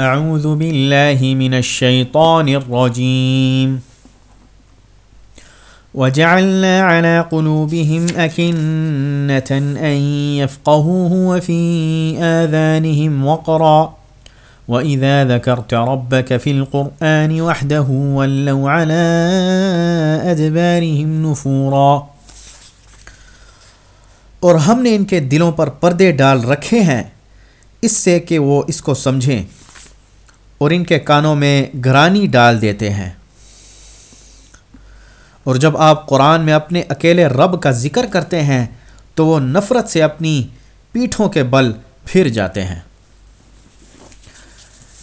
اعوذ باللہ من الشیطان الرجیم وجعلنا على قلوبهم أكنة أن يفقهوه وفي آذانهم وقرا. وإذا ذكرت ربك في القرآن وحده ولوا على أدبارهم نفورا. اور ہم نے ان کے دلوں پر پردے ڈال رکھے ہیں، اس سے کہ وہ اس کو سمجھیں۔ اور ان کے کانوں میں گرانی ڈال دیتے ہیں۔ اور جب آپ قرآن میں اپنے اکیلے رب کا ذکر کرتے ہیں، تو وہ نفرت سے اپنی پیٹھوں کے بل پھر جاتے ہیں۔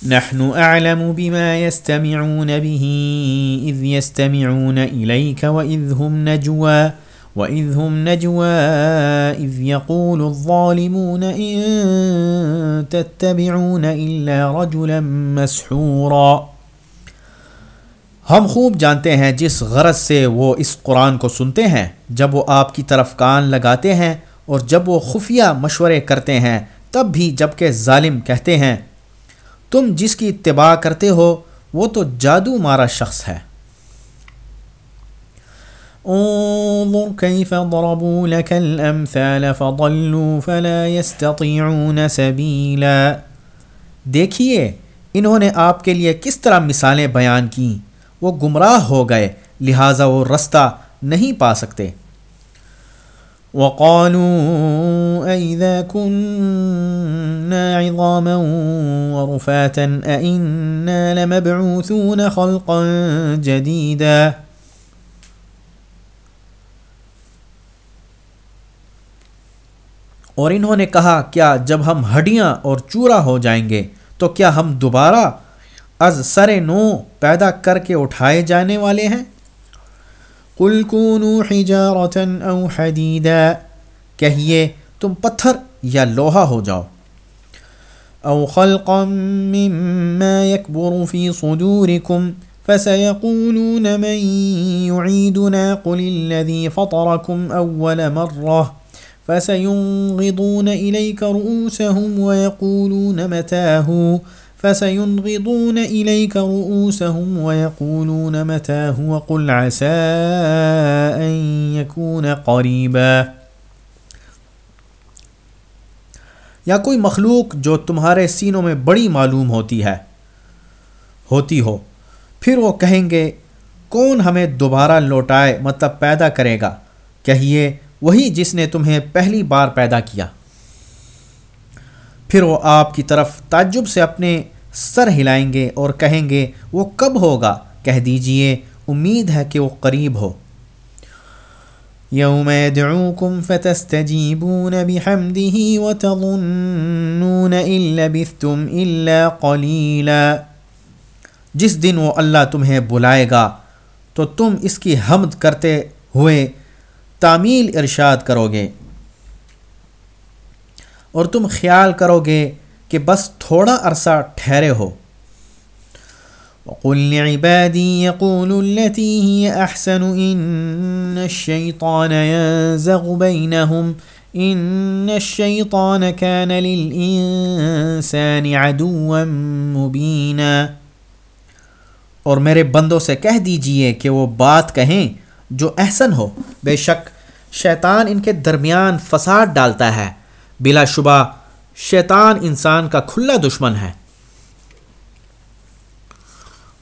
نحن اعلم بما يستمعون به، اذ يستمعون اليك واذ هم نجوا۔ واذ هم نجوا اذ يقول الظالمون ان تتبعون الا رجلا مسحورا ہم خوب جانتے ہیں جس غرض سے وہ اس قرآن کو سنتے ہیں، جب وہ آپ کی طرف کان لگاتے ہیں اور جب وہ خفیہ مشورے کرتے ہیں، تب بھی جبکہ ظالم کہتے ہیں، تم جس کی اتباع کرتے ہو، وہ تو جادو مارا شخص ہے۔ انظر كيف ضربوا لك الامثال فضلوا فلا يستطيعون سبيلا۔ دیکھیے، انہوں نے آپ کے لیے کس طرح مثالیں بیان کیں۔ وہ گمراہ ہو گئے، لہٰذا وہ رستہ نہیں پا سکتے۔ وقالوا أئذا كنا عظاما ورفاتا أئنا لمبعوثون خلقا جديدا۔ اور انہوں نے کہا، کیا جب ہم ہڈیاں اور چورا ہو جائیں گے تو کیا ہم دوبارہ از سر نو پیدا کر کے اٹھائے جانے والے ہیں؟ قل كونوا حجارة او حديدا کہیے، تم پتھر یا لوہا ہو جاؤ۔ او خلقا مما يكبر في صدوركم فسيقولون من يعيدنا، قل الذي فطركم اول مره فسينغضون اليك رؤوسهم ويقولون متاه فسينغضون إليك رؤوسهم ويقولون متاه وقل عسى أن يكون قريبا یا کوئی مخلوق جو تمہارے سینوں میں بڑی معلوم ہوتی ہے، ہوتی ہو، پھر وہ کہیں گے، کون ہمیں دوبارہ لوٹائے مطلب پیدا کرے گا؟ کہیے وہی جس نے تمہیں پہلی بار پیدا کیا۔ پھر وہ آپ کی طرف تعجب سے اپنے سر ہلائیں گے اور کہیں گے، وہ کب ہوگا؟ کہہ دیجیے، امید ہے کہ وہ قریب ہو۔ یوم يدعوكم فتستجيبون بحمده وتظنون ان لبثتم الا قليلا جس دن وہ اللہ تمہیں بلائے گا، تو تم اس کی حمد کرتے ہوئے تعمیل ارشاد کرو گے اور تم خیال کرو گے کہ بس تھوڑا عرصہ ٹھہرے ہو۔ وقل لعبادي يقول التي هي أحسن إن الشيطان ينزغ بينهم إن الشيطان كان للإنسان عدوا مبينا۔ اور میرے بندوں سے کہہ دیجیے کہ وہ بات کہیں جو احسن ہو۔ بے شک شیطان ان کے درمیان فساد ڈالتا ہے۔ بلا شبہ شیطان انسان کا کھلا دشمن ہے۔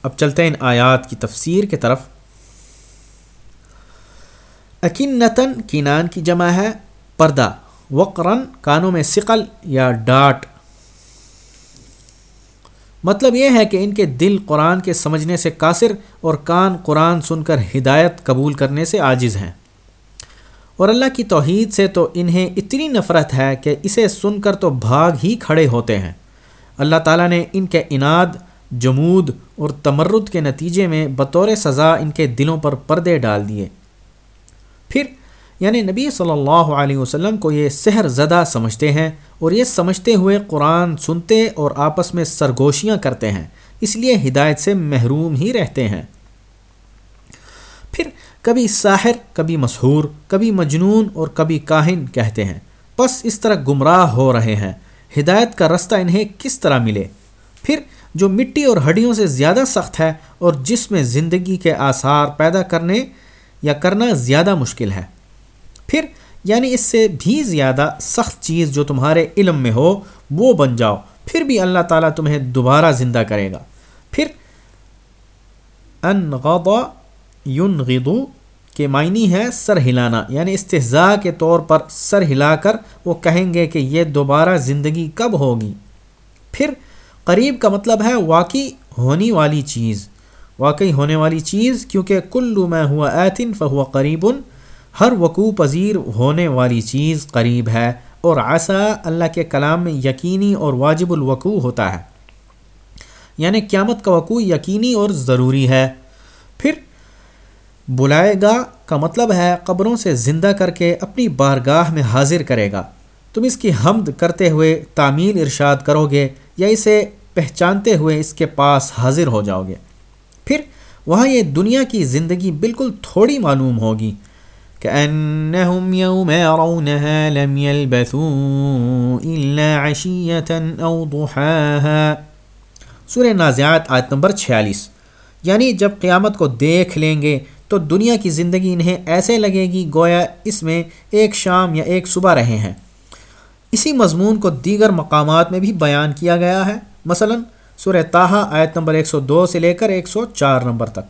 اب چلتے ہیں ان آیات کی تفسیر کی طرف۔ اکنتن کینان کی جمع ہے۔ پردہ وقرن کانوں میں سقل یا ڈاٹ۔ مطلب یہ ہے کہ ان کے دل قرآن کے سمجھنے سے قاصر اور کان قرآن سن کر ہدایت قبول کرنے سے عاجز ہیں۔ اور اللہ کی توحید سے تو انہیں اتنی نفرت ہے کہ اسے سن کر تو بھاگ ہی کھڑے ہوتے ہیں۔ اللہ تعالیٰ نے ان کے اناد جمود اور تمرد کے نتیجے میں بطور سزا ان کے دلوں پر پردے ڈال دیے۔ پھر یعنی نبی صلی اللہ علیہ وسلم کو یہ سحر زدہ سمجھتے ہیں اور یہ سمجھتے ہوئے قرآن سنتے اور آپس میں سرگوشیاں کرتے ہیں، اس لیے ہدایت سے محروم ہی رہتے ہیں۔ پھر کبھی ساحر، کبھی مسحور کبھی مجنون اور کبھی کاہن کہتے ہیں، بس اس طرح گمراہ ہو رہے ہیں۔ ہدایت کا رستہ انہیں کس طرح ملے؟ پھر جو مٹی اور ہڈیوں سے زیادہ سخت ہے اور جس میں زندگی کے آثار پیدا کرنے یا کرنا زیادہ مشکل ہے۔ پھر یعنی اس سے بھی زیادہ سخت چیز جو تمہارے علم میں ہو، وہ بن جاؤ، پھر بھی اللہ تعالیٰ تمہیں دوبارہ زندہ کرے گا۔ پھر، ان غضا غدو کے معنی ہے سر ہلانا یعنی استحضاء کے طور پر سر ہلا کر وہ کہیں گے کہ یہ دوبارہ زندگی کب ہوگی۔ پھر، قریب کا مطلب ہے واقعی ہونی والی چیز۔ واقعی ہونے والی چیز، کیونکہ کلو میں ہوا ایتن فہو قریب ہر وقوع پذیر ہونے والی چیز قریب ہے اور ایسا اللہ کے کلام میں یقینی اور واجب الوقوع ہوتا ہے۔ یعنی قیامت کا وقوع یقینی اور ضروری ہے۔ پھر بلائے گا کا مطلب ہے قبروں سے زندہ کر کے اپنی بارگاہ میں حاضر کرے گا۔ تم اس کی حمد کرتے ہوئے تعمیل ارشاد کرو گے یا اسے پہچانتے ہوئے اس کے پاس حاضر ہو جاؤ گے۔ پھر وہاں یہ دنیا کی زندگی بالکل تھوڑی معلوم ہوگی۔ كأنهم يوم يرونها لم يلبثوا إلا عشية أو ضحاها. سورہ نازعات آیت نمبر 46 یعنی جب قیامت کو دیکھ لیں گے تو دنیا کی زندگی انہیں ایسے لگے گی گویا اس میں ایک شام یا ایک صبح رہے ہیں. اسی مضمون کو دیگر مقامات میں بھی بیان کیا گیا ہے. مثلا سورہ تاہا آیت نمبر 102 سے لے کر 104 نمبر تک.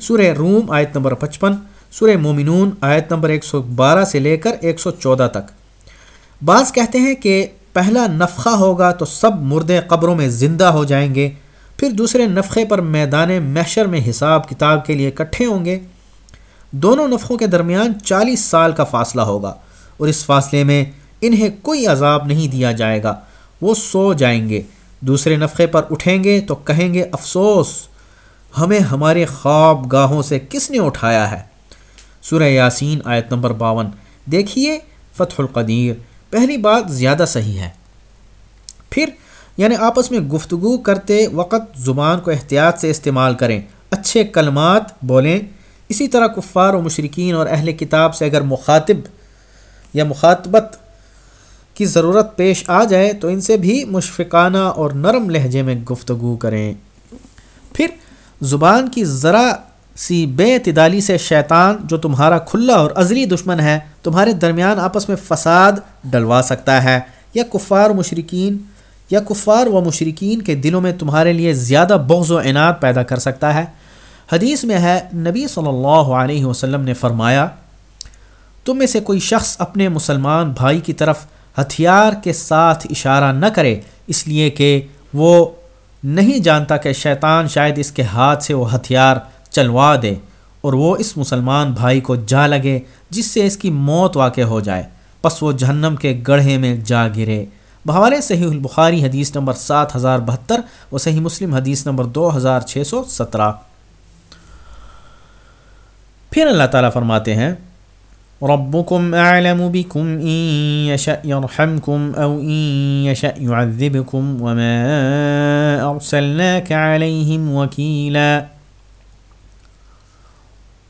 سورہ روم آیت نمبر 55 سورہ مومنون آیت نمبر 112 سے لے کر 114 تک۔ بعض کہتے ہیں کہ پہلا نفخہ ہوگا تو سب مردے قبروں میں زندہ ہو جائیں گے، پھر دوسرے نفخے پر میدان محشر میں حساب کتاب کے لیے اکٹھے ہوں گے۔ دونوں نفخوں کے درمیان چالیس سال کا فاصلہ ہوگا اور اس فاصلے میں انہیں کوئی عذاب نہیں دیا جائے گا۔ وہ سو جائیں گے، دوسرے نفخے پر اٹھیں گے تو کہیں گے، افسوس، ہمیں ہمارے خواب گاہوں سے کس نے اٹھایا ہے؟ سورہ یاسین آیت نمبر باون۔ دیکھیے فتح القدیر، پہلی بات زیادہ صحیح ہے۔ پھر یعنی آپس میں گفتگو کرتے وقت زبان کو احتیاط سے استعمال کریں، اچھے کلمات بولیں۔ اسی طرح کفار و مشرقین اور اہل کتاب سے اگر مخاطب یا مخاطبت کی ضرورت پیش آ جائے، تو ان سے بھی مشفقانہ اور نرم لہجے میں گفتگو کریں۔ پھر، زبان کی ذرا سی بے اعتدالی سے شیطان جو تمہارا کھلا اور ازلی دشمن ہے، تمہارے درمیان آپس میں فساد ڈلوا سکتا ہے۔ یا کفار و مشرقین یا کفار و مشرقین کے دلوں میں تمہارے لیے زیادہ بغض و عناد پیدا کر سکتا ہے۔ حدیث میں ہے، نبی صلی اللہ علیہ وسلم نے فرمایا، تم میں سے کوئی شخص اپنے مسلمان بھائی کی طرف ہتھیار کے ساتھ اشارہ نہ کرے، اس لیے کہ وہ نہیں جانتا کہ شیطان شاید اس کے ہاتھ سے وہ ہتھیار چلوا دے اور وہ اس مسلمان بھائی کو جا لگے جس سے اس کی موت واقع ہو جائے۔ پس وہ جہنم کے گڑھے میں جا گرے۔ بہارے صحیح البخاری حدیث نمبر سات ہزار بہتر و صحیح مسلم حدیث نمبر دو ہزار چھ سو سترہ۔ پھر اللہ تعالیٰ فرماتے ہیں ربكم اعلم بكم ان يشاء يرحمكم او ان يشاء يعذبكم وما ارسلناك عليهم وكيلا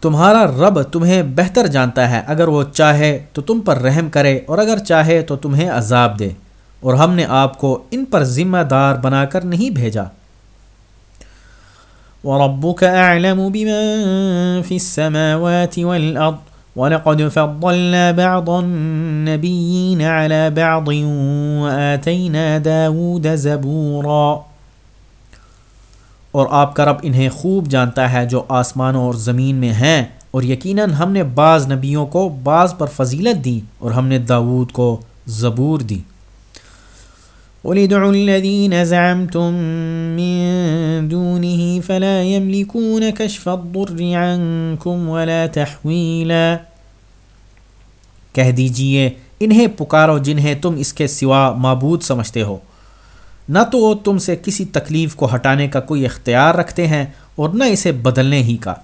تمہارا رب تمہیں بہتر جانتا ہے۔ اگر وہ چاہے تو تم پر رحم کرے، اور اگر چاہے تو تمہیں عذاب دے۔ اور ہم نے آپ کو ان پر ذمہ دار بنا کر نہیں بھیجا۔ وَرَبُّكَ أَعْلَمُ بِمَن فِي السَّمَاوَاتِ وَالْأَرْضِ وَلَقَدْ فَضَّلْنَا بَعْضَ النَّبِيِّينَ عَلَى بَعْضٍ وَآتَيْنَا دَاوُودَ زَبُورًا۔ اور آپ کا رب انہیں خوب جانتا ہے جو آسمانوں اور زمین میں ہیں۔ اور یقیناً ہم نے بعض نبیوں کو بعض پر فضیلت دی اور ہم نے داود کو زبور دی۔ وَلِدْعُ الَّذِينَ زَعَمْتُم مِّن دُونِهِ فَلَا يَمْلِكُونَ كَشْفَ الضُّرِّ عَنكُمْ وَلَا تَحْوِيلًا۔ کہہ دیجیے، انہیں پکارو جنہیں تم اس کے سوا معبود سمجھتے ہو۔ نہ تو وہ تم سے کسی تکلیف کو ہٹانے کا کوئی اختیار رکھتے ہیں اور نہ اسے بدلنے ہی کا۔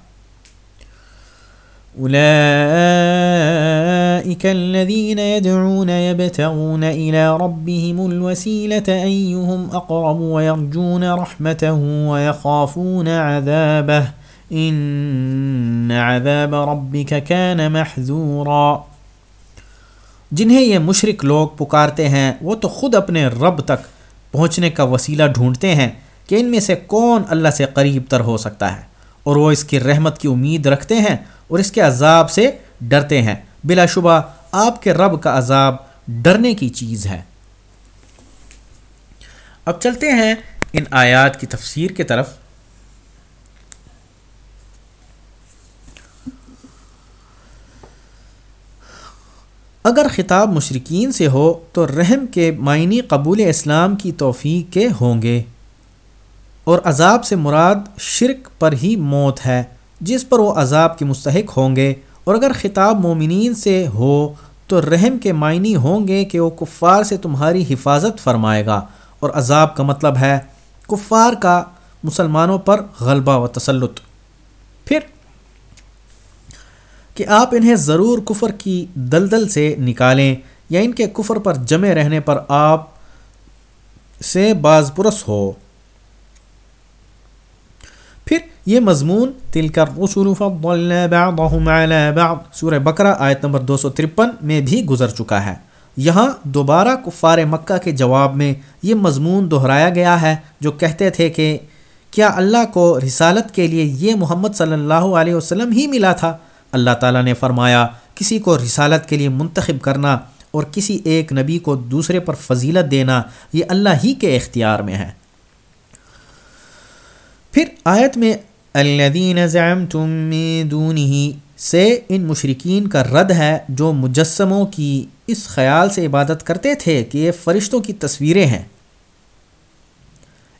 اولئك الذين يدعون يبتغون الى ربهم الوسيله ايهم اقرب ويرجون رحمته ويخافون عذابه ان عذاب ربك كان محذورا۔ جنہیں یہ مشرک لوگ پکارتے ہیں، وہ تو خود اپنے رب تک پہنچنے کا وسیلہ ڈھونڈتے ہیں کہ ان میں سے کون اللہ سے قریب تر ہو سکتا ہے۔ اور وہ اس کی رحمت کی امید رکھتے ہیں اور اس کے عذاب سے ڈرتے ہیں۔ بلا شبہ آپ کے رب کا عذاب ڈرنے کی چیز ہے۔ اب چلتے ہیں ان آیات کی تفسیر کی طرف۔ اگر خطاب مشرقین سے ہو تو رحم کے معنی قبول اسلام کی توفیق کے ہوں گے۔ اور عذاب سے مراد شرک پر ہی موت ہے، جس پر وہ عذاب کے مستحق ہوں گے۔ اور اگر خطاب مومنین سے ہو تو رحم کے معنی ہوں گے کہ وہ کفار سے تمہاری حفاظت فرمائے گا۔ اور عذاب کا مطلب ہے کفار کا مسلمانوں پر غلبہ و تسلط۔ پھر کہ آپ انہیں ضرور کفر کی دلدل سے نکالیں یا ان کے کفر پر جمے رہنے پر آپ سے باز پرس ہو۔ پھر یہ مضمون تل کر سورہ بقرہ آیت نمبر دو سو ترپن میں بھی گزر چکا ہے۔ یہاں دوبارہ کفار مکہ کے جواب میں یہ مضمون دہرایا گیا ہے جو کہتے تھے کہ کیا اللہ کو رسالت کے لیے یہ محمد صلی اللہ علیہ وسلم ہی ملا تھا؟ اللہ تعالیٰ نے فرمایا، کسی کو رسالت کے لیے منتخب کرنا اور کسی ایک نبی کو دوسرے پر فضیلت دینا، یہ اللہ ہی کے اختیار میں ہے۔ پھر آیت میں الدین زعمتم دونی سے ان مشرقین کا رد ہے جو مجسموں کی اس خیال سے عبادت کرتے تھے کہ یہ فرشتوں کی تصویریں ہیں۔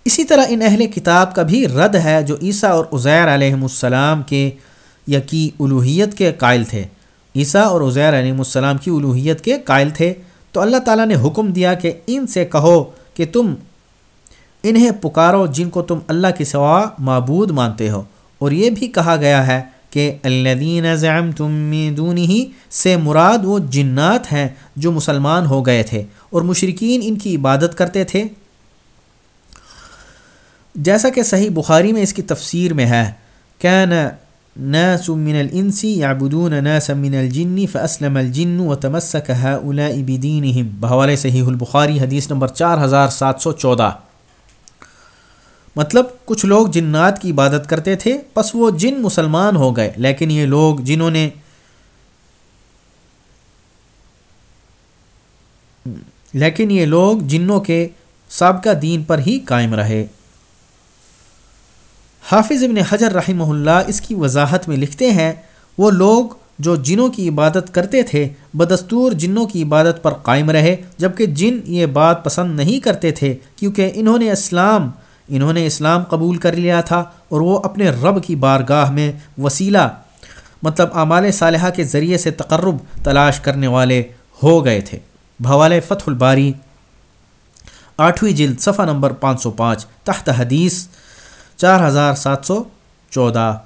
اسی طرح ان اہل کتاب کا بھی رد ہے جو عیسیٰ اور عزیر علیہ السلام کے یا کی الوحیت کے قائل تھے۔ عیسیٰ اور عزیر علیہ السلام کی الوحیت کے قائل تھے۔ تو اللہ تعالیٰ نے حکم دیا کہ ان سے کہو کہ تم انہیں پکارو جن کو تم اللہ کے سوا معبود مانتے ہو۔ اور یہ بھی کہا گیا ہے کہ اللہ زعم تم ہی سے مراد وہ جنات ہیں جو مسلمان ہو گئے تھے اور مشرقین ان کی عبادت کرتے تھے۔ جیسا کہ صحیح بخاری میں اس کی تفسیر میں ہے۔ کہ ناس من الانس يعبدون ناسا من الجن فاسلم الجن وتمسك هؤلاء بدينهم. بحوالے صحیح البخاری حدیث نمبر 4714 مطلب کچھ لوگ جنات کی عبادت کرتے تھے، پس وہ جن مسلمان ہو گئے، لیکن یہ لوگ جنہوں نے لیکن یہ لوگ جنوں کے سابقہ دین پر ہی قائم رہے۔ حافظ ابن حجر رحمہ اللہ اس کی وضاحت میں لکھتے ہیں، وہ لوگ جو جنوں کی عبادت کرتے تھے، بدستور جنوں کی عبادت پر قائم رہے، جبکہ جن یہ بات پسند نہیں کرتے تھے، کیونکہ انہوں نے اسلام، انہوں نے اسلام قبول کر لیا تھا اور وہ اپنے رب کی بارگاہ میں وسیلہ مطلب اعمال صالحہ کے ذریعے سے تقرب، تلاش کرنے والے ہو گئے تھے۔ بھوال فتح الباری، آٹھویں جلد، صفحہ نمبر پانچ سو پانچ، تحت حدیث چار ہزار سات سو چودہ۔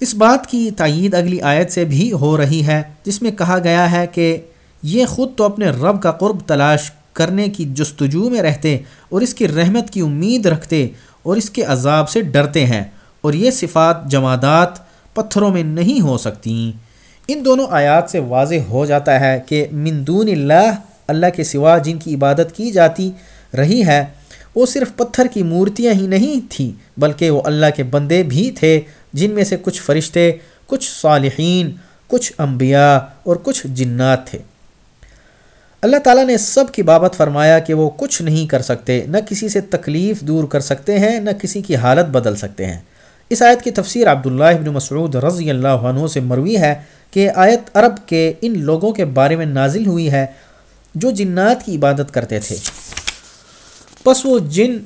اس بات کی تائید اگلی آیت سے بھی ہو رہی ہے، جس میں کہا گیا ہے کہ یہ خود تو اپنے رب کا قرب تلاش کرنے کی جستجو میں رہتے اور اس کی رحمت کی امید رکھتے اور اس کے عذاب سے ڈرتے ہیں اور یہ صفات جمادات پتھروں میں نہیں ہو سکتی۔ ان دونوں آیات سے واضح ہو جاتا ہے کہ مندون اللہ اللہ کے سوا جن کی عبادت کی جاتی رہی ہے وہ صرف پتھر کی مورتیاں ہی نہیں تھیں، بلکہ وہ اللہ کے بندے بھی تھے، جن میں سے کچھ فرشتے، کچھ صالحین، کچھ انبیاء اور کچھ جنات تھے۔ اللہ تعالیٰ نے سب کی بابت فرمایا کہ وہ کچھ نہیں کر سکتے، نہ کسی سے تکلیف دور کر سکتے ہیں، نہ کسی کی حالت بدل سکتے ہیں۔ اس آیت کی تفسیر عبداللہ ابن مسعود رضی اللہ عنہ سے مروی ہے کہ آیت عرب کے ان لوگوں کے بارے میں نازل ہوئی ہے جو جنات کی عبادت کرتے تھے۔ پس وہ جن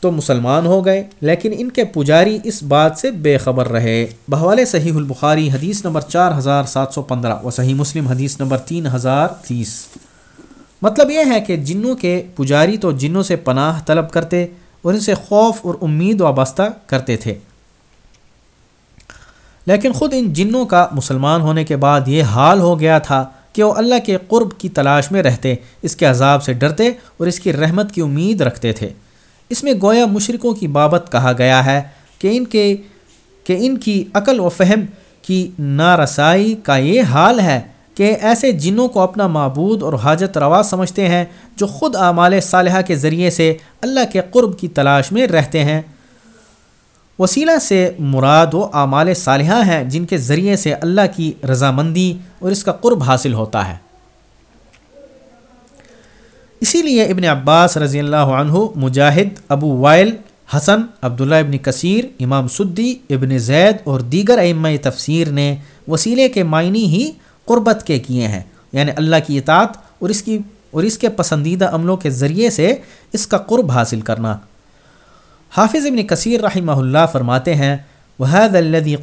تو مسلمان ہو گئے، لیکن ان کے پجاری اس بات سے بے خبر رہے۔ بحوالے صحیح البخاری حدیث نمبر چار ہزار سات سو پندرہ و صحیح مسلم حدیث نمبر تین ہزار تیس۔ مطلب یہ ہے کہ جنوں کے پجاری تو جنوں سے پناہ طلب کرتے اور ان سے خوف اور امید وابستہ کرتے تھے۔ لیکن خود ان جنوں کا مسلمان ہونے کے بعد یہ حال ہو گیا تھا کہ وہ اللہ کے قرب کی تلاش میں رہتے، اس کے عذاب سے ڈرتے اور اس کی رحمت کی امید رکھتے تھے۔ اس میں گویا مشرقوں کی بابت کہا گیا ہے کہ ان کے، کہ ان کی عقل و فہم کی نارسائی کا یہ حال ہے کہ ایسے جنوں کو اپنا معبود اور حاجت روا سمجھتے ہیں جو خود اعمال صالحہ کے ذریعے سے اللہ کے قرب کی تلاش میں رہتے ہیں۔ وسیلہ سے مراد و اعمال صالحہ ہیں جن کے ذریعے سے اللہ کی رضامندی اور اس کا قرب حاصل ہوتا ہے۔ اسی لیے ابن عباس رضی اللہ عنہ، مجاہد، ابو وائل، حسن، عبداللہ ابن کثیر، امام سدی، ابن زید اور دیگر ائمہ تفسیر نے وسیلے کے معنی ہی قربت کے کیے ہیں۔ یعنی اللہ کی اطاعت اور اس کی اور اس کے پسندیدہ عملوں کے ذریعے سے اس کا قرب حاصل کرنا۔ حافظ ابن کثیر رحمہ اللہ فرماتے ہیں وحد الدی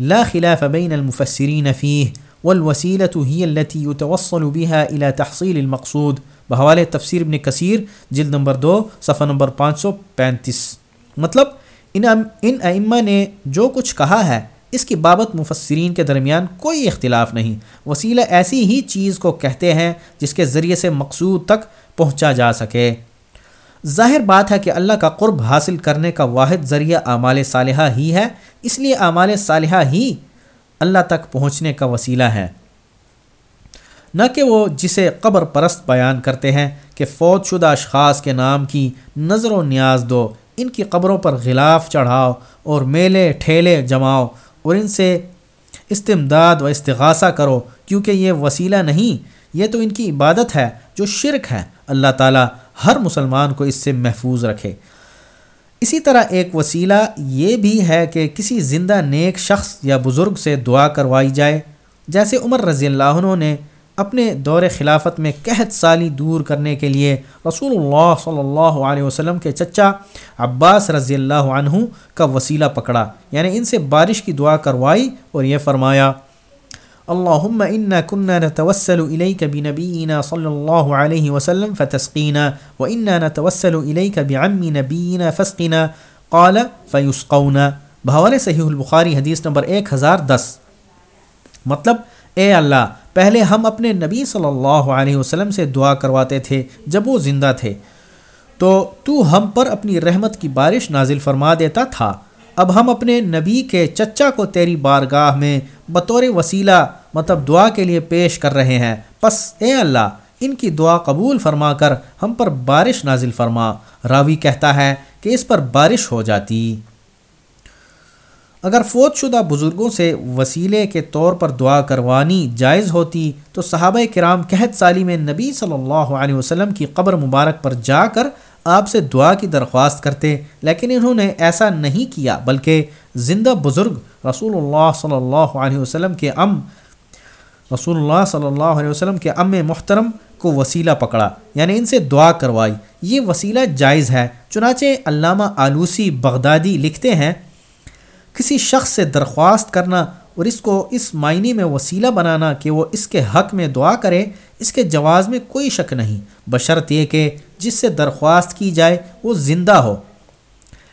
لا خلاف بین المفسرین فيه والوسیلۃ ہی التي يتوصل بها الى تحصیل المقصود۔ بحوالِ تفسیر ابن کثیر، جلد نمبر دو، صفحہ نمبر پانچ سو پینتیس۔ مطلب ان ان ائمہ نے جو کچھ کہا ہے، اس کی بابت مفسرین کے درمیان کوئی اختلاف نہیں۔ وسیلہ ایسی ہی چیز کو کہتے ہیں جس کے ذریعے سے مقصود تک پہنچا جا سکے۔ ظاہر بات ہے کہ اللہ کا قرب حاصل کرنے کا واحد ذریعہ اعمال صالحہ ہی ہے، اس لیے اعمال صالحہ ہی اللہ تک پہنچنے کا وسیلہ ہے۔ نہ کہ وہ جسے قبر پرست بیان کرتے ہیں کہ فوت شدہ اشخاص کے نام کی نظر و نیاز دو، ان کی قبروں پر غلاف چڑھاؤ اور میلے، ٹھیلے جماؤ اور ان سے استمداد و استغاثہ کرو، کیونکہ یہ وسیلہ نہیں یہ تو ان کی عبادت ہے جو شرک ہے۔ اللہ تعالیٰ ہر مسلمان کو اس سے محفوظ رکھے۔ اسی طرح ایک وسیلہ یہ بھی ہے کہ کسی زندہ نیک شخص یا بزرگ سے دعا کروائی جائے۔ جیسے عمر رضی اللہ عنہ نے اپنے دور خلافت میں قحط سالی دور کرنے کے لیے رسول اللہ صلی اللہ علیہ وسلم کے چچا عباس رضی اللہ عنہ کا وسیلہ پکڑا یعنی ان سے بارش کی دعا کروائی اور یہ فرمایا اللہم انا كنا نتوسل الیک بنبینا صلی اللہ علیہ وسلم فتسقینا و نتوسل الیک بعم نبینا فسقنا قال فیسقونا بحوال صحیح البخاری حدیث نمبر ایک ہزار دس. مطلب اے اللہ، پہلے ہم اپنے نبی صلی اللہ علیہ وسلم سے دعا کرواتے تھے جب وہ زندہ تھے۔ تو تو ہم پر اپنی رحمت کی بارش نازل فرما دیتا تھا۔ اب ہم اپنے نبی کے چچا کو تیری بارگاہ میں بطور وسیلہ مطلب دعا کے لیے پیش کر رہے ہیں۔ پس اے اللہ، ان کی دعا قبول فرما کر ہم پر بارش نازل فرما۔ راوی کہتا ہے کہ اس پر بارش ہو جاتی۔ اگر فوت شدہ بزرگوں سے وسیلے کے طور پر دعا کروانی جائز ہوتی، تو صحابہ کرام قحط سالی میں نبی صلی اللہ علیہ وسلم کی قبر مبارک پر جا کر آپ سے دعا کی درخواست کرتے، لیکن انہوں نے ایسا نہیں کیا، بلکہ زندہ بزرگ رسول اللہ صلی اللہ علیہ وسلم کے ام رسول اللہ صلی اللہ علیہ وسلم کے ام محترم کو وسیلہ پکڑا یعنی ان سے دعا کروائی۔ یہ وسیلہ جائز ہے، چنانچہ علامہ آلوسی بغدادی لکھتے ہیں، کسی شخص سے درخواست کرنا اور اس کو اس معنی میں وسیلہ بنانا کہ وہ اس کے حق میں دعا کرے، اس کے جواز میں کوئی شک نہیں۔ بشرط یہ کہ جس سے درخواست کی جائے وہ زندہ ہو۔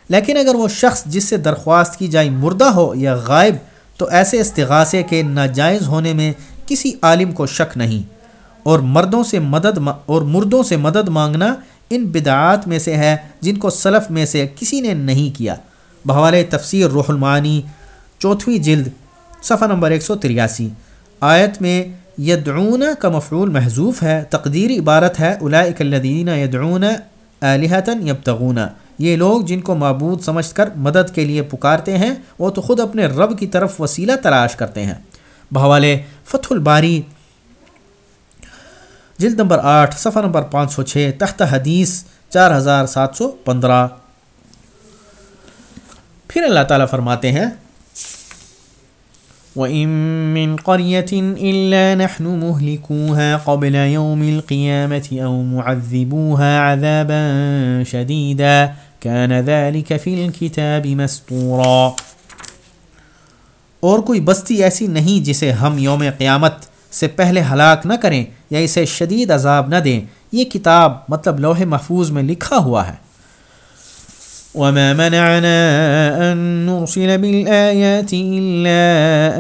لیکن اگر وہ شخص جس سے درخواست کی جائے مردہ ہو یا غائب، تو ایسے استغاثے کے ناجائز ہونے میں کسی عالم کو شک نہیں۔ اور مردوں سے مدد اور مردوں سے مدد مانگنا ان بدعات میں سے ہے جن کو سلف میں سے کسی نے نہیں کیا۔ بحوالِ تفسیر روح المعانی، چوتھویں جلد، صفحہ نمبر ایک سو تریاسی۔ آیت میں یدعون کا مفعول محضوف ہے، تقدیر عبارت ہے اولئک الذین یدعون الہتاً یبتغون۔ یہ لوگ جن کو معبود سمجھ کر مدد کے لیے پکارتے ہیں، وہ تو خود اپنے رب کی طرف وسیلہ تلاش کرتے ہیں۔ بحوال فتح الباری، جلد نمبر آٹھ، صفحہ نمبر پانچ سو چھ تحت حدیث، چار ہزار سات سو پندرہ۔ پھر اللہ تعالیٰ فرماتے ہیں، وَإِن مِّن قَرْيَةٍ إِلَّا نَحْنُ مُهْلِكُوهَا قَبْلَ يَوْمِ الْقِيَامَةِ أَوْ مُعَذِّبُوهَا عَذَابًا شَدِيدًا، كَانَ ذَلِكَ فِي الْكِتَابِ مَسْطُورًا۔ اور کوئی بستی ایسی نہیں جسے ہم یوم قیامت سے پہلے ہلاک نہ کریں یا اسے شدید عذاب نہ دیں۔ یہ کتاب مطلب لوح محفوظ میں لکھا ہوا ہے۔ وما منعنا أن نرسل بالآيات إلا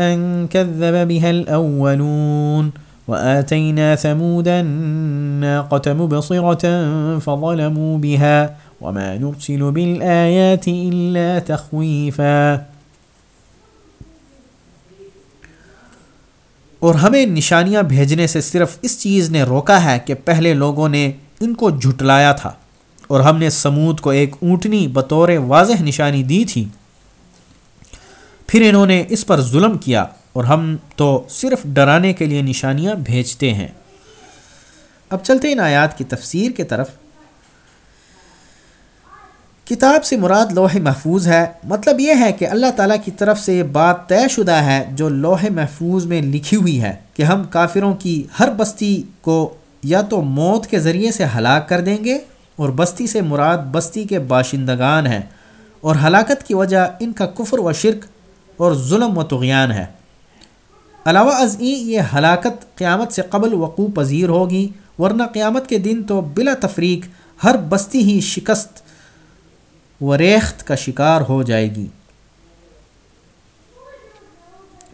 أن كذب بها الأولون وآتينا ثمود الناقة مبصرة فظلموا بها وما نرسل بالآيات إلا تخويفا اور ہمیں نشانیاں بھیجنے سے صرف اس چیز نے روکا ہے کہ پہلے لوگوں نے ان کو جھٹلایا تھا اور ہم نے سمود کو ایک اونٹنی بطور واضح نشانی دی تھی۔ پھر انہوں نے اس پر ظلم کیا اور ہم تو صرف ڈرانے کے لیے نشانیاں بھیجتے ہیں۔ اب چلتے ان آیات کی تفسیر کے طرف۔ کتاب سے مراد لوح محفوظ ہے۔ مطلب یہ ہے کہ اللہ تعالیٰ کی طرف سے یہ بات طے شدہ ہے جو لوح محفوظ میں لکھی ہوئی ہے کہ ہم کافروں کی ہر بستی کو یا تو موت کے ذریعے سے ہلاک کر دیں گے اور بستی سے مراد بستی کے باشندگان ہیں۔ اور ہلاکت کی وجہ ان کا کفر و شرک اور ظلم و تغیان ہے۔ علاوہ ازیں یہ ہلاکت قیامت سے قبل وقوع پذیر ہوگی، ورنہ قیامت کے دن تو بلا تفریق ہر بستی ہی شکست و ریخت کا شکار ہو جائے گی۔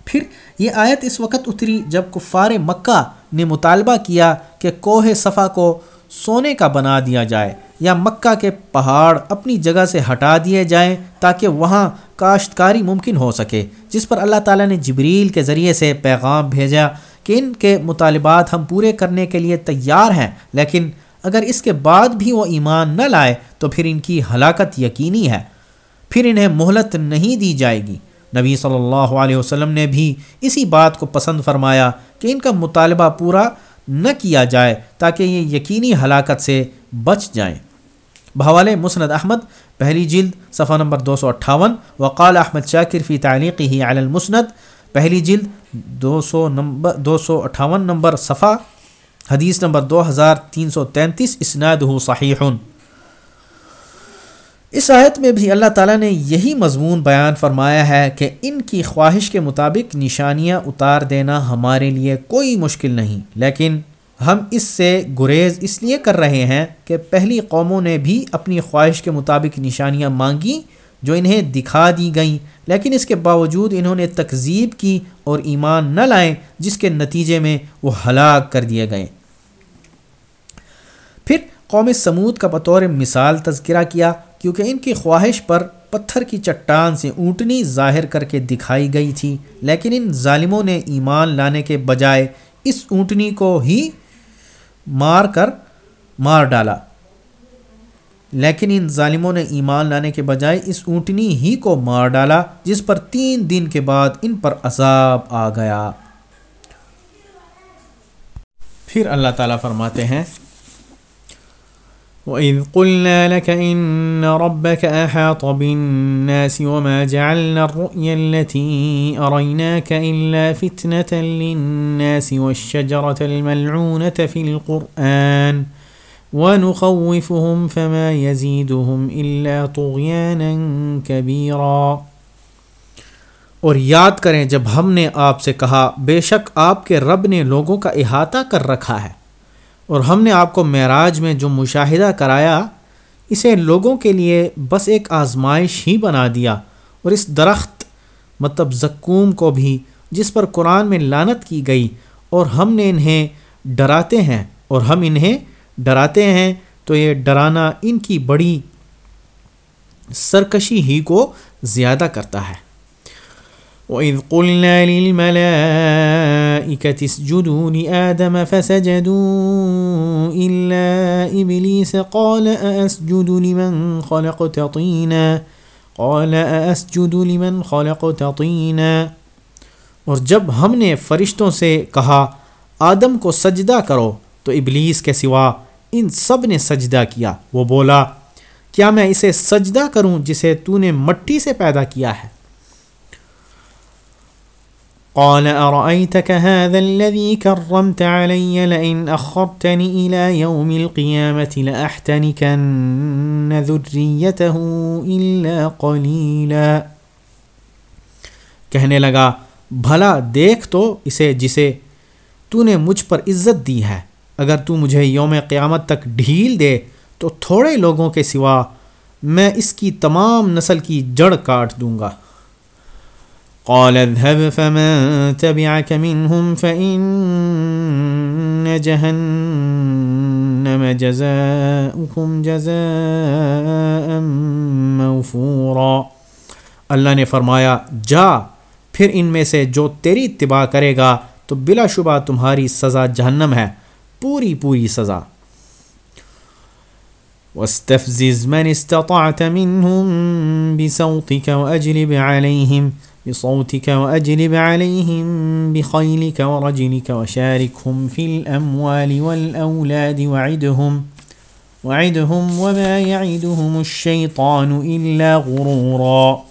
پھر یہ آیت اس وقت اتری جب کفار مکہ نے مطالبہ کیا کہ کوہ صفا کو سونے کا بنا دیا جائے یا مکہ کے پہاڑ اپنی جگہ سے ہٹا دیے جائیں تاکہ وہاں کاشتکاری ممکن ہو سکے، جس پر اللہ تعالیٰ نے جبریل کے ذریعے سے پیغام بھیجا کہ ان کے مطالبات ہم پورے کرنے کے لیے تیار ہیں، لیکن اگر اس کے بعد بھی وہ ایمان نہ لائے تو پھر ان کی ہلاکت یقینی ہے۔ پھر انہیں مہلت نہیں دی جائے گی۔ نبی صلی اللہ علیہ وسلم نے بھی اسی بات کو پسند فرمایا کہ ان کا مطالبہ پورا نہ کیا جائے تاکہ یہ یقینی ہلاکت سے بچ جائیں۔ بحوال مسند احمد، پہلی جلد، صفحہ نمبر دو سو اٹھاون، وقال احمد شاکر فی تعلیقی ہی علی المسند، پہلی جلد، دو سو نمبر، دو سو اٹھاون نمبر صفحہ حدیث نمبر دو ہزار تین سو تینتیس اسناد صحیح۔ اس آیت میں بھی اللہ تعالیٰ نے یہی مضمون بیان فرمایا ہے کہ ان کی خواہش کے مطابق نشانیاں اتار دینا ہمارے لیے کوئی مشکل نہیں، لیکن ہم اس سے گریز اس لیے کر رہے ہیں کہ پہلی قوموں نے بھی اپنی خواہش کے مطابق نشانیاں مانگیں جو انہیں دکھا دی گئیں۔ لیکن اس کے باوجود انہوں نے تکذیب کی اور ایمان نہ لائیں، جس کے نتیجے میں وہ ہلاک کر دیے گئے۔ پھر قوم سمود کا بطور مثال تذکرہ کیا، کیونکہ ان کی خواہش پر پتھر کی چٹان سے اونٹنی ظاہر کر کے دکھائی گئی تھی۔ لیکن ان ظالموں نے ایمان لانے کے بجائے اس اونٹنی کو ہی مار کر مار ڈالا۔ لیکن ان ظالموں نے ایمان لانے کے بجائے اس اونٹنی ہی کو مار ڈالا، جس پر تین دن کے بعد ان پر عذاب آ گیا۔ پھر اللہ تعالیٰ فرماتے ہیں، وَإِذْ قُلْنَا لَكَ إِنَّ رَبَّكَ أَحَاطَ بِالنَّاسِ وَمَا جَعَلْنَا الرُّؤْيَا الَّتِي أَرَيْنَاكَ إِلَّا فِتْنَةً لِلنَّاسِ وَالشَّجَرَةَ الْمَلْعُونَةَ فِي الْقُرْآنِ وَنُخَوِّفُهُمْ فَمَا يَزِيدُهُمْ إِلَّا طُغْيَانًا كَبِيرًا۔ اور یاد کریں، جب ہم نے آپ سے کہا، بے شک آپ کے رب نے لوگوں کا احاطہ کر رکھا ہے، اور ہم نے آپ کو معراج میں جو مشاہدہ کرایا، اسے لوگوں کے لیے بس ایک آزمائش ہی بنا دیا۔ اور اس درخت مطلب زکوم کو بھی، جس پر قرآن میں لانت کی گئی، اور ہم نے انہیں ڈراتے ہیں، اور ہم انہیں ڈراتے ہیں، تو یہ ڈرانا ان کی بڑی سرکشی ہی کو زیادہ کرتا ہے۔ وَإِذْ قُلْنَا لِلْمَلَائِكَةِ اسْجُدُوا لِآدَمَ فَسَجَدُوا إِلَّا إِبْلِيسَ قَالَ أَأَسْجُدُ لِمَنْ خَلَقْتَ طِينًا؟ قَالَ أَأَسْجُدُ لِمَنْ خَلَقْتَ طِينًا؟ اور جب ہم نے فرشتوں سے کہا، آدم کو سجدہ کرو تو ابلیس کے سوا ان سب نے سجدہ کیا۔ وہ بولا، کیا میں اسے سجدہ کروں جسے تو نے مٹی سے پیدا کیا ہے؟ قال أرأيتك هذا الذي كرمت علي لئن أخرتني إلى يوم القيامة لأحتنكن ذريته إلا قليلا کہنے لگا، بھلا دیکھ تو اسے جسے تو نے مجھ پر عزت دی ہے۔ اگر تو مجھے یوم قیامت تک ڈھیل دے تو تھوڑے لوگوں کے سوا میں اس کی تمام نسل کی جڑ کاٹ دوں گا۔ قال اذهب فمن تبعك منهم فإن جهنم جزاؤكم جزاء موفورا۔ اللہ نے فرمایا، جا، پھر ان میں سے جو تیری اتباع کرے گا تو بلا شبہ تمہاری سزا جہنم ہے۔ پوری پوری سزا۔ واستفزز من استطعت منهم بصوتك وأجلب عليهم، بصوتك وأجلب عليهم بخيلك ورجلك وشاركهم في الأموال والأولاد وعدهم وعدهم وما يعدهم الشيطان إلا غرورا۔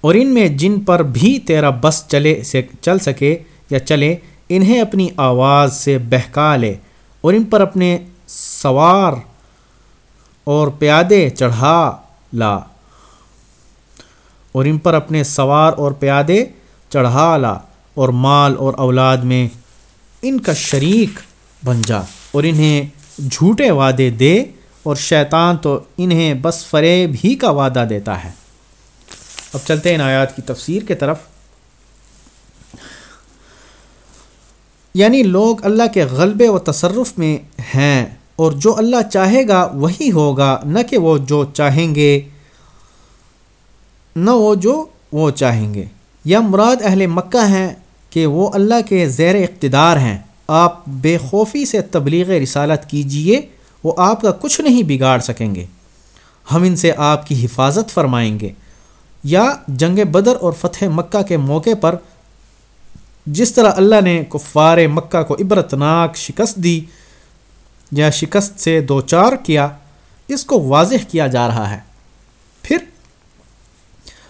اور ان میں جن پر بھی تیرا بس چلے چل سکے یا چلے انہیں اپنی آواز سے بہکا لے اور ان پر اپنے سوار اور پیادے چڑھا لا۔ اور ان پر اپنے سوار اور پیادے چڑھا لا اور مال اور اولاد میں ان کا شریک بن جا اور انہیں جھوٹے وعدے دے اور شیطان تو انہیں بس فریب ہی کا وعدہ دیتا ہے۔ اب چلتے ہیں ان آیات کی تفسیر کے طرف۔ یعنی لوگ اللہ کے غلبے و تصرف میں ہیں اور جو اللہ چاہے گا وہی ہوگا، نہ کہ وہ جو چاہیں گے، نہ وہ جو وہ چاہیں گے۔ یا مراد اہل مکہ ہیں کہ وہ اللہ کے زیر اقتدار ہیں۔ آپ بے خوفی سے تبلیغ رسالت کیجیے، وہ آپ کا کچھ نہیں بگاڑ سکیں گے۔ ہم ان سے آپ کی حفاظت فرمائیں گے۔ یا جنگ بدر اور فتح مکہ کے موقع پر جس طرح اللہ نے کفار مکہ کو عبرتناک شکست دی یا شکست سے دو چار کیا، اس کو واضح کیا جا رہا ہے۔ پھر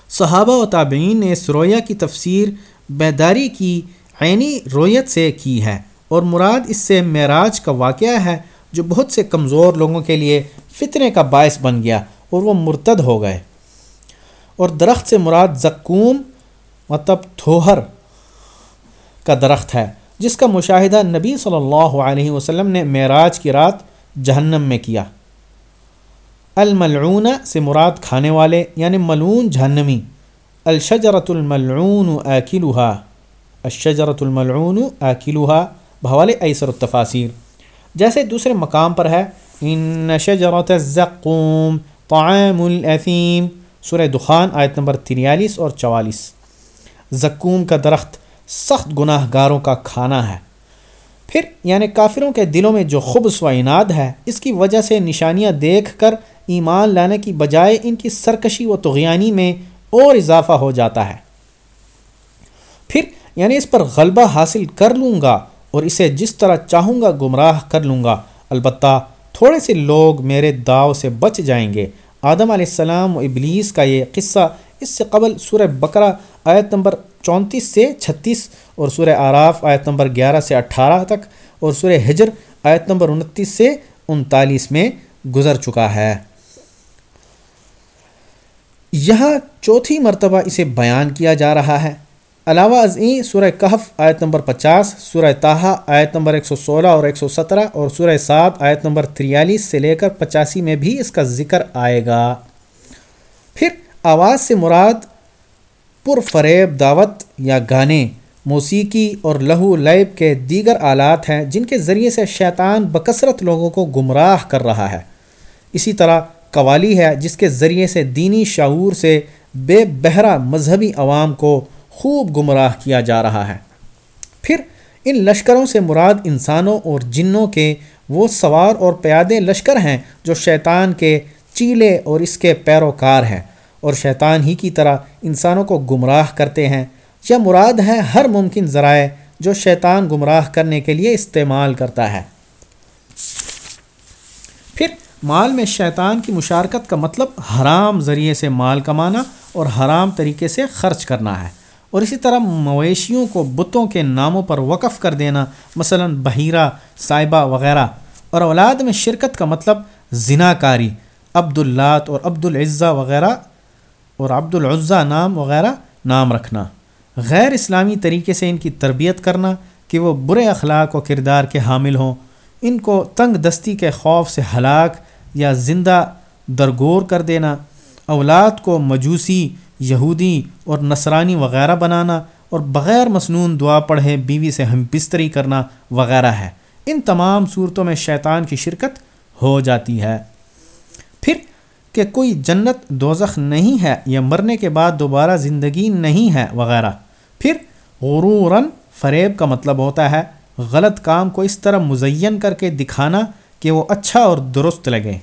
صحابہ و تابعین نے اس کی تفسیر بیداری کی عینی رویت سے کی ہے اور مراد اس سے معراج کا واقعہ ہے جو بہت سے کمزور لوگوں کے لیے فطرے کا باعث بن گیا اور وہ مرتد ہو گئے۔ اور درخت سے مراد زکوم مطلب تھوہر کا درخت ہے، جس کا مشاہدہ نبی صلی اللہ علیہ وسلم نے معراج کی رات جہنم میں کیا۔ الملعون سے مراد کھانے والے یعنی ملعون جہنمی۔ الشجرت الملعون آکلوہا الشجرت الملعون آکلوہا بحوال ایسر التفاصیر جیسے دوسرے مقام پر ہے، ان شجرت الزقوم طعام الاثیم۔ سورہ دخان، آیت نمبر تریالیس اور چوالیس۔ زکوم کا درخت سخت گناہ گاروں کا کھانا ہے۔ پھر یعنی کافروں کے دلوں میں جو خبص و اناد ہے، اس کی وجہ سے نشانیاں دیکھ کر ایمان لانے کی بجائے ان کی سرکشی و تغیانی میں اور اضافہ ہو جاتا ہے۔ پھر یعنی اس پر غلبہ حاصل کر لوں گا اور اسے جس طرح چاہوں گا گمراہ کر لوں گا۔ البتہ تھوڑے سے لوگ میرے داؤ سے بچ جائیں گے۔ آدم علیہ السلام و ابلیس کا یہ قصہ اس سے قبل سورہ بقرہ آیت نمبر چونتیس سے چھتیس اور سورہ آراف آیت نمبر گیارہ سے اٹھارہ تک اور سورہ ہجر آیت نمبر انتیس سے انتالیس میں گزر چکا ہے۔ یہاں چوتھی مرتبہ اسے بیان کیا جا رہا ہے۔ علاوہ ازیں سورہ کہف آیت نمبر پچاس، سورہ تاہا آیت نمبر ایک سو سولہ اور ایک سو سترہ اور سورہ سات آیت نمبر تریالیس سے لے کر پچاسی میں بھی اس کا ذکر آئے گا۔ آواز سے مراد پر فریب دعوت یا گانے، موسیقی اور لہو لیب کے دیگر آلات ہیں جن کے ذریعے سے شیطان بکثرت لوگوں کو گمراہ کر رہا ہے۔ اسی طرح قوالی ہے جس کے ذریعے سے دینی شعور سے بے بہرا مذہبی عوام کو خوب گمراہ کیا جا رہا ہے۔ پھر ان لشکروں سے مراد انسانوں اور جنوں کے وہ سوار اور پیادے لشکر ہیں جو شیطان کے چیلے اور اس کے پیروکار ہیں۔ اور شیطان ہی کی طرح انسانوں کو گمراہ کرتے ہیں یا مراد ہے ہر ممکن ذرائع جو شیطان گمراہ کرنے کے لیے استعمال کرتا ہے۔ پھر مال میں شیطان کی مشارکت کا مطلب حرام ذریعے سے مال کمانا اور حرام طریقے سے خرچ کرنا ہے۔ اور اسی طرح مویشیوں کو بتوں کے ناموں پر وقف کر دینا، مثلا بحیرہ صائبہ وغیرہ۔ اور اولاد میں شرکت کا مطلب زنا کاری عبداللات اور عبدالعزہ وغیرہ۔ اور عبد العضیٰ نام وغیرہ نام رکھنا۔ غیر اسلامی طریقے سے ان کی تربیت کرنا کہ وہ برے اخلاق و کردار کے حامل ہوں، ان کو تنگ دستی کے خوف سے ہلاک یا زندہ درگور کر دینا، اولاد کو مجوسی، یہودی اور نصرانی وغیرہ بنانا اور بغیر مصنون دعا پڑھے بیوی سے ہم بستری کرنا وغیرہ ہے۔ ان تمام صورتوں میں شیطان کی شرکت ہو جاتی ہے۔ پھر کہ کوئی جنت دوزخ نہیں ہے یا مرنے کے بعد دوبارہ زندگی نہیں ہے وغیرہ۔ پھر غروراً فریب کا مطلب ہوتا ہے، غلط کام کو اس طرح مزین کر کے دکھانا کہ وہ اچھا اور درست لگے۔